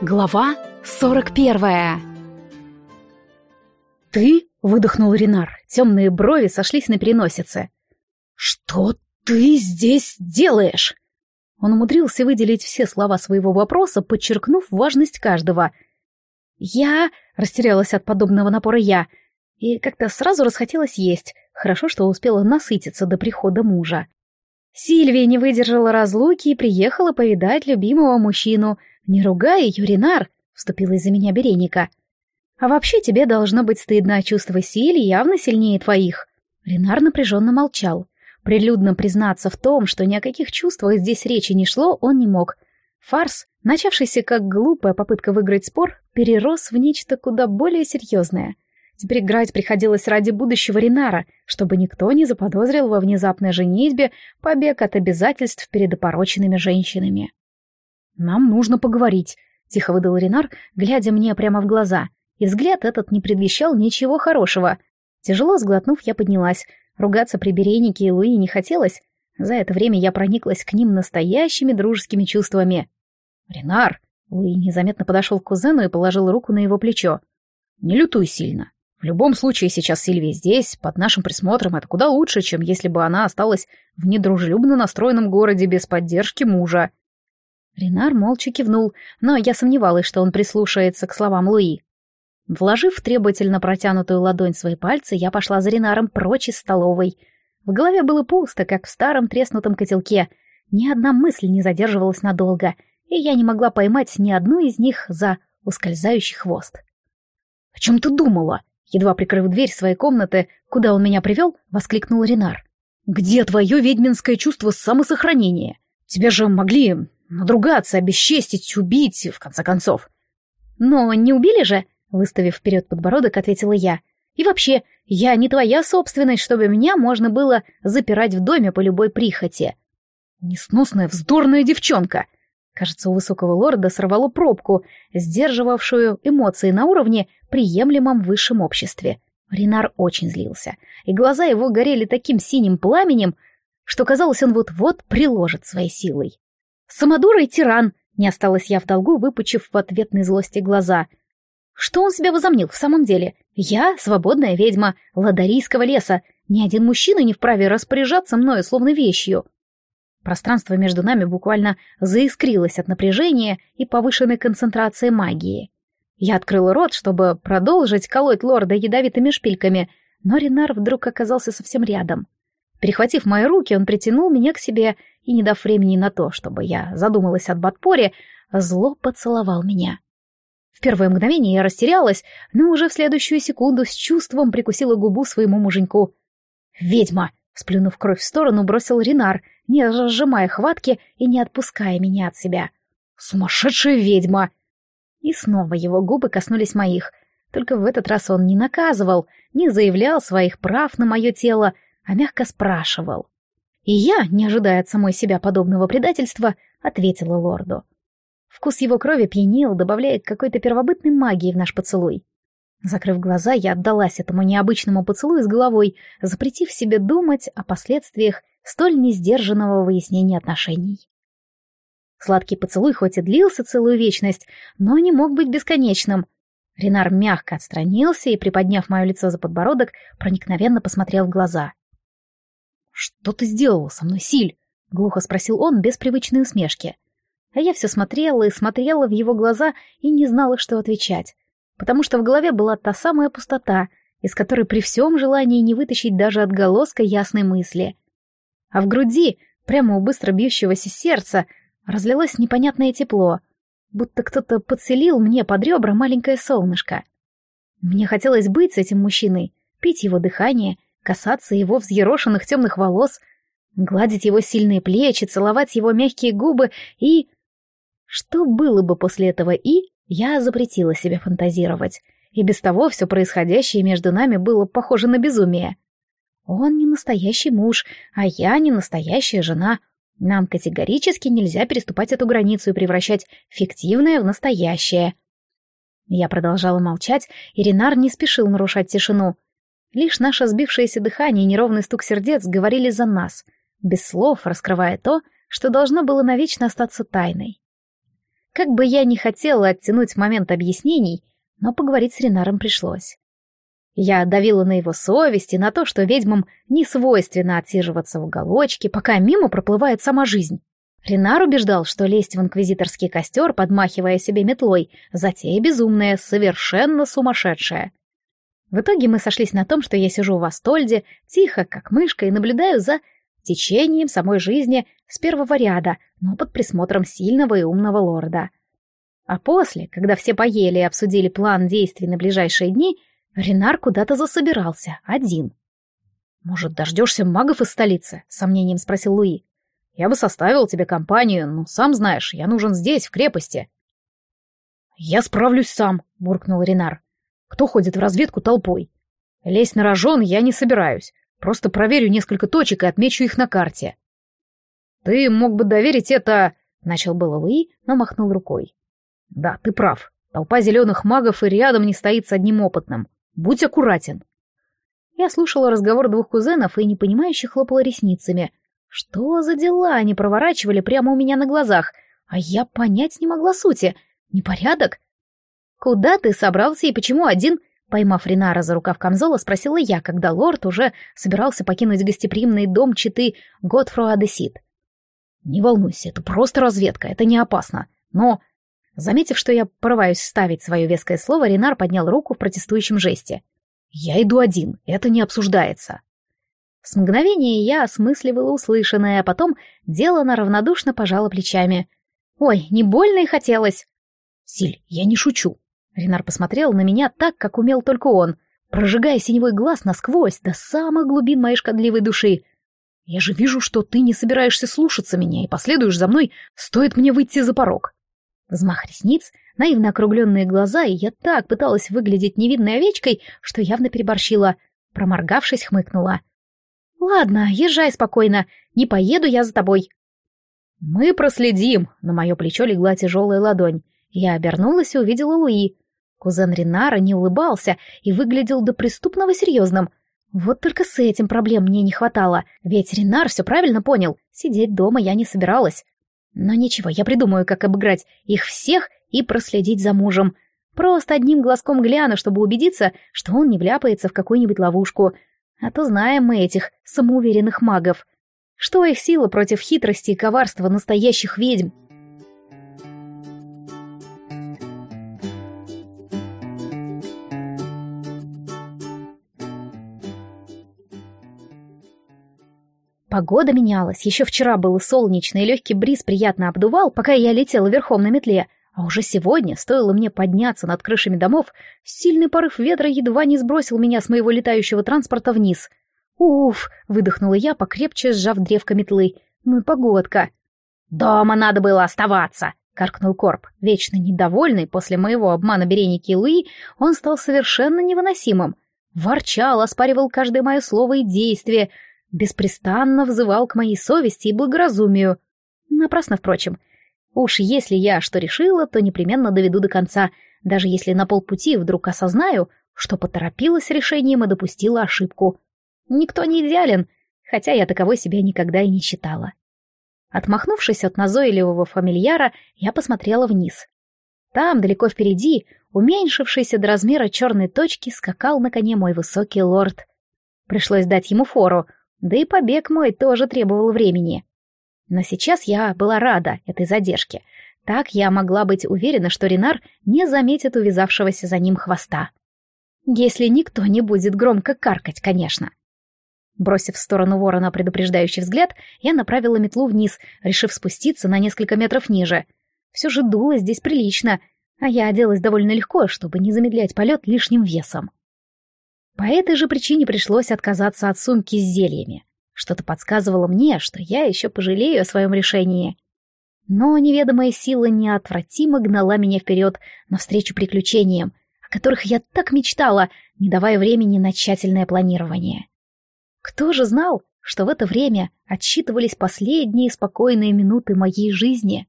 Глава 41 «Ты?» — выдохнул Ренар. Темные брови сошлись на переносице. «Что ты здесь делаешь?» Он умудрился выделить все слова своего вопроса, подчеркнув важность каждого. «Я...» — растерялась от подобного напора я. И как-то сразу расхотелось есть. Хорошо, что успела насытиться до прихода мужа. Сильвия не выдержала разлуки и приехала повидать любимого мужчину. «Не ругай ее, Ренар!» — вступила из-за меня Береника. «А вообще тебе должно быть стыдно, чувство силы явно сильнее твоих». Ренар напряженно молчал. Прилюдно признаться в том, что ни о каких чувствах здесь речи не шло, он не мог. Фарс, начавшийся как глупая попытка выиграть спор, перерос в нечто куда более серьезное. Теперь играть приходилось ради будущего Ренара, чтобы никто не заподозрил во внезапной женитьбе побег от обязательств перед опороченными женщинами. «Нам нужно поговорить», — тихо выдал Ренар, глядя мне прямо в глаза. И взгляд этот не предвещал ничего хорошего. Тяжело сглотнув, я поднялась. Ругаться при Беренике и Луи не хотелось. За это время я прониклась к ним настоящими дружескими чувствами. «Ренар!» — Луи незаметно подошел к кузену и положил руку на его плечо. «Не лютуй сильно. В любом случае сейчас Сильвия здесь, под нашим присмотром, это куда лучше, чем если бы она осталась в недружелюбно настроенном городе без поддержки мужа. Ренар молча кивнул, но я сомневалась, что он прислушается к словам Луи. Вложив требовательно протянутую ладонь свои пальцы, я пошла за Ренаром прочь из столовой. В голове было пусто, как в старом треснутом котелке. Ни одна мысль не задерживалась надолго, и я не могла поймать ни одну из них за ускользающий хвост. «О чем ты думала?» Едва прикрыв дверь своей комнаты, куда он меня привел, воскликнул Ренар. «Где твое ведьминское чувство самосохранения? Тебя же могли Надругаться, обесчестить, убить, в конце концов. Но не убили же, выставив вперед подбородок, ответила я. И вообще, я не твоя собственность, чтобы меня можно было запирать в доме по любой прихоти. Несносная, вздорная девчонка. Кажется, у высокого лорда сорвало пробку, сдерживавшую эмоции на уровне, приемлемом в высшем обществе. Ренар очень злился, и глаза его горели таким синим пламенем, что казалось, он вот-вот приложит своей силой. Самодура и тиран, не осталась я в долгу, выпучив в ответной злости глаза. Что он себя возомнил в самом деле? Я — свободная ведьма ладарийского леса. Ни один мужчина не вправе распоряжаться мною, словно вещью. Пространство между нами буквально заискрилось от напряжения и повышенной концентрации магии. Я открыла рот, чтобы продолжить колоть лорда ядовитыми шпильками, но Ренар вдруг оказался совсем рядом. Перехватив мои руки, он притянул меня к себе и, не дав времени на то, чтобы я задумалась об отпоре, зло поцеловал меня. В первое мгновение я растерялась, но уже в следующую секунду с чувством прикусила губу своему муженьку. «Ведьма!» — сплюнув кровь в сторону, бросил Ренар, не разжимая хватки и не отпуская меня от себя. «Сумасшедшая ведьма!» И снова его губы коснулись моих. Только в этот раз он не наказывал, не заявлял своих прав на мое тело, а мягко спрашивал. И я, не ожидая от самой себя подобного предательства, ответила лорду. Вкус его крови пьянил, добавляя какой-то первобытной магии в наш поцелуй. Закрыв глаза, я отдалась этому необычному поцелую с головой, запретив себе думать о последствиях столь несдержанного выяснения отношений. Сладкий поцелуй хоть и длился целую вечность, но не мог быть бесконечным. Ренар мягко отстранился и, приподняв мое лицо за подбородок, проникновенно посмотрел в глаза. «Что ты сделала со мной, Силь?» — глухо спросил он без привычной усмешки. А я все смотрела и смотрела в его глаза и не знала, что отвечать, потому что в голове была та самая пустота, из которой при всем желании не вытащить даже отголоска ясной мысли. А в груди, прямо у быстро бьющегося сердца, разлилось непонятное тепло, будто кто-то подселил мне под ребра маленькое солнышко. Мне хотелось быть с этим мужчиной, пить его дыхание — касаться его взъерошенных темных волос, гладить его сильные плечи, целовать его мягкие губы и... Что было бы после этого «и», я запретила себе фантазировать, и без того все происходящее между нами было похоже на безумие. Он не настоящий муж, а я не настоящая жена. Нам категорически нельзя переступать эту границу и превращать фиктивное в настоящее. Я продолжала молчать, и Ренар не спешил нарушать тишину — Лишь наше сбившееся дыхание и неровный стук сердец говорили за нас, без слов раскрывая то, что должно было навечно остаться тайной. Как бы я ни хотела оттянуть момент объяснений, но поговорить с Ренаром пришлось. Я давила на его совесть и на то, что ведьмам не свойственно отсиживаться в уголочке, пока мимо проплывает сама жизнь. Ренар убеждал, что лезть в инквизиторский костер, подмахивая себе метлой, затея безумная, совершенно сумасшедшая. В итоге мы сошлись на том, что я сижу в Астольде, тихо, как мышка, и наблюдаю за течением самой жизни с первого ряда, но под присмотром сильного и умного лорда. А после, когда все поели и обсудили план действий на ближайшие дни, Ренар куда-то засобирался, один. «Может, дождешься магов из столицы?» — сомнением спросил Луи. «Я бы составил тебе компанию, но сам знаешь, я нужен здесь, в крепости». «Я справлюсь сам», — буркнул Ренар. «Кто ходит в разведку толпой? Лезть на рожон я не собираюсь, просто проверю несколько точек и отмечу их на карте». «Ты мог бы доверить это...» — начал было Луи, но махнул рукой. «Да, ты прав. Толпа зеленых магов и рядом не стоит с одним опытным. Будь аккуратен. Я слушала разговор двух кузенов и непонимающе хлопала ресницами. Что за дела они проворачивали прямо у меня на глазах, а я понять не могла сути. Непорядок? Куда ты собрался и почему один? Поймав Ринара за рукав камзола, спросила я, когда лорд уже собирался покинуть гостеприимный дом читы Готфро Адесит. «Не волнуйся, это просто разведка, это не опасно. Но Заметив, что я порываюсь ставить свое веское слово, Ренар поднял руку в протестующем жесте. «Я иду один, это не обсуждается». С мгновения я осмысливала услышанное, а потом делано равнодушно пожала плечами. «Ой, не больно и хотелось». «Силь, я не шучу». Ренар посмотрел на меня так, как умел только он, прожигая синевой глаз насквозь до самых глубин моей шкодливой души. «Я же вижу, что ты не собираешься слушаться меня и последуешь за мной, стоит мне выйти за порог». Взмах ресниц, наивно округленные глаза, и я так пыталась выглядеть невидной овечкой, что явно переборщила. Проморгавшись, хмыкнула. «Ладно, езжай спокойно, не поеду я за тобой». «Мы проследим», — на мое плечо легла тяжелая ладонь. Я обернулась и увидела Луи. Кузен Ринара не улыбался и выглядел до преступного серьезным. Вот только с этим проблем мне не хватало, ведь Ринар все правильно понял, сидеть дома я не собиралась. Но ничего, я придумаю, как обыграть их всех и проследить за мужем. Просто одним глазком гляну, чтобы убедиться, что он не вляпается в какую-нибудь ловушку. А то знаем мы этих самоуверенных магов. Что их сила против хитрости и коварства настоящих ведьм? Погода менялась. Еще вчера было солнечно, и легкий бриз приятно обдувал, пока я летела верхом на метле. А уже сегодня, стоило мне подняться над крышами домов, сильный порыв ветра едва не сбросил меня с моего летающего транспорта вниз. «Уф!» — выдохнула я, покрепче сжав древко метлы. «Ну и погодка!» «Дома надо было оставаться!» — каркнул Корп. Вечно недовольный после моего обмана Береники Луи, он стал совершенно невыносимым. Ворчал, оспаривал каждое мое слово и действие — беспрестанно взывал к моей совести и благоразумию. Напрасно, впрочем. Уж если я что решила, то непременно доведу до конца, даже если на полпути вдруг осознаю, что поторопилась решением и допустила ошибку. Никто не идеален, хотя я таковой себя никогда и не считала. Отмахнувшись от назойливого фамильяра, я посмотрела вниз. Там, далеко впереди, уменьшившийся до размера черной точки, скакал на коне мой высокий лорд. Пришлось дать ему фору — да и побег мой тоже требовал времени. Но сейчас я была рада этой задержке. Так я могла быть уверена, что Ренар не заметит увязавшегося за ним хвоста. Если никто не будет громко каркать, конечно. Бросив в сторону ворона предупреждающий взгляд, я направила метлу вниз, решив спуститься на несколько метров ниже. Все же дуло здесь прилично, а я оделась довольно легко, чтобы не замедлять полет лишним весом. По этой же причине пришлось отказаться от сумки с зельями. Что-то подсказывало мне, что я еще пожалею о своем решении. Но неведомая сила неотвратимо гнала меня вперед навстречу приключениям, о которых я так мечтала, не давая времени на тщательное планирование. Кто же знал, что в это время отсчитывались последние спокойные минуты моей жизни?